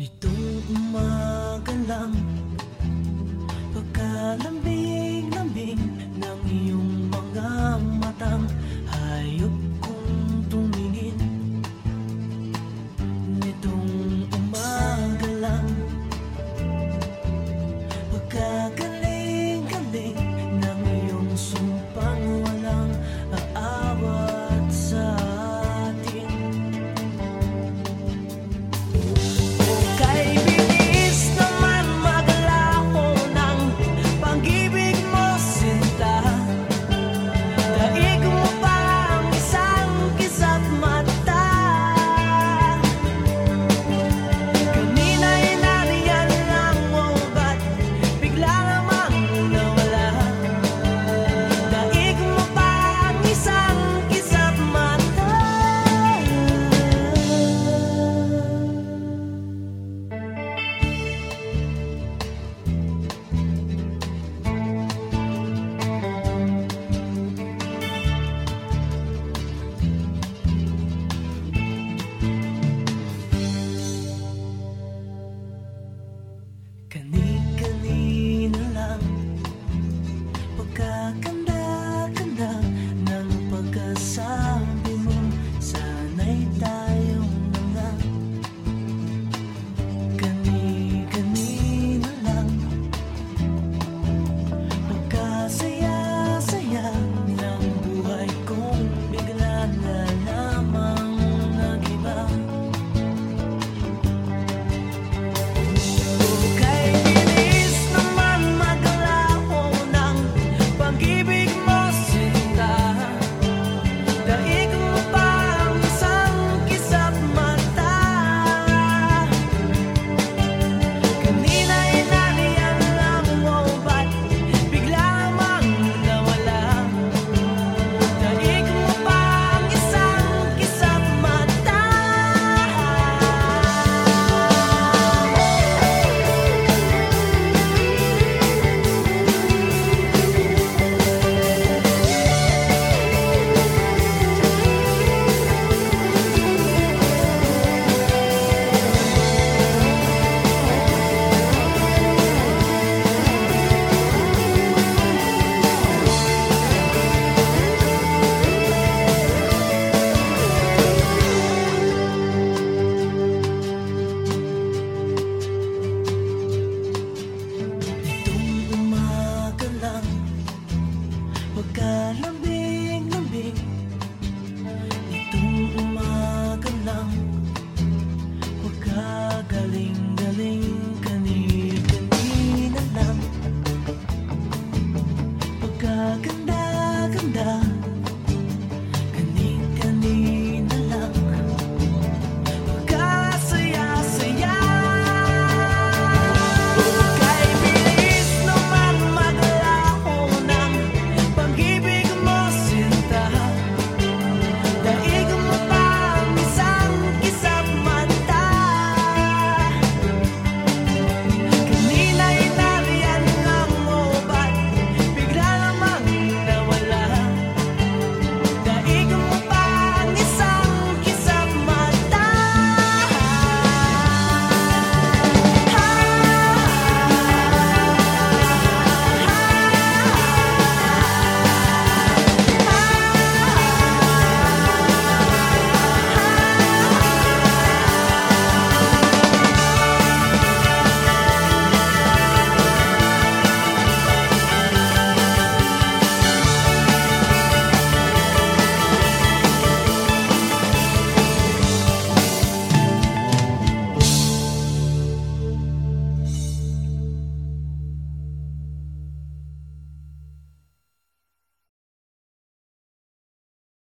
Nitong umaga lang Pagkalambing-lambing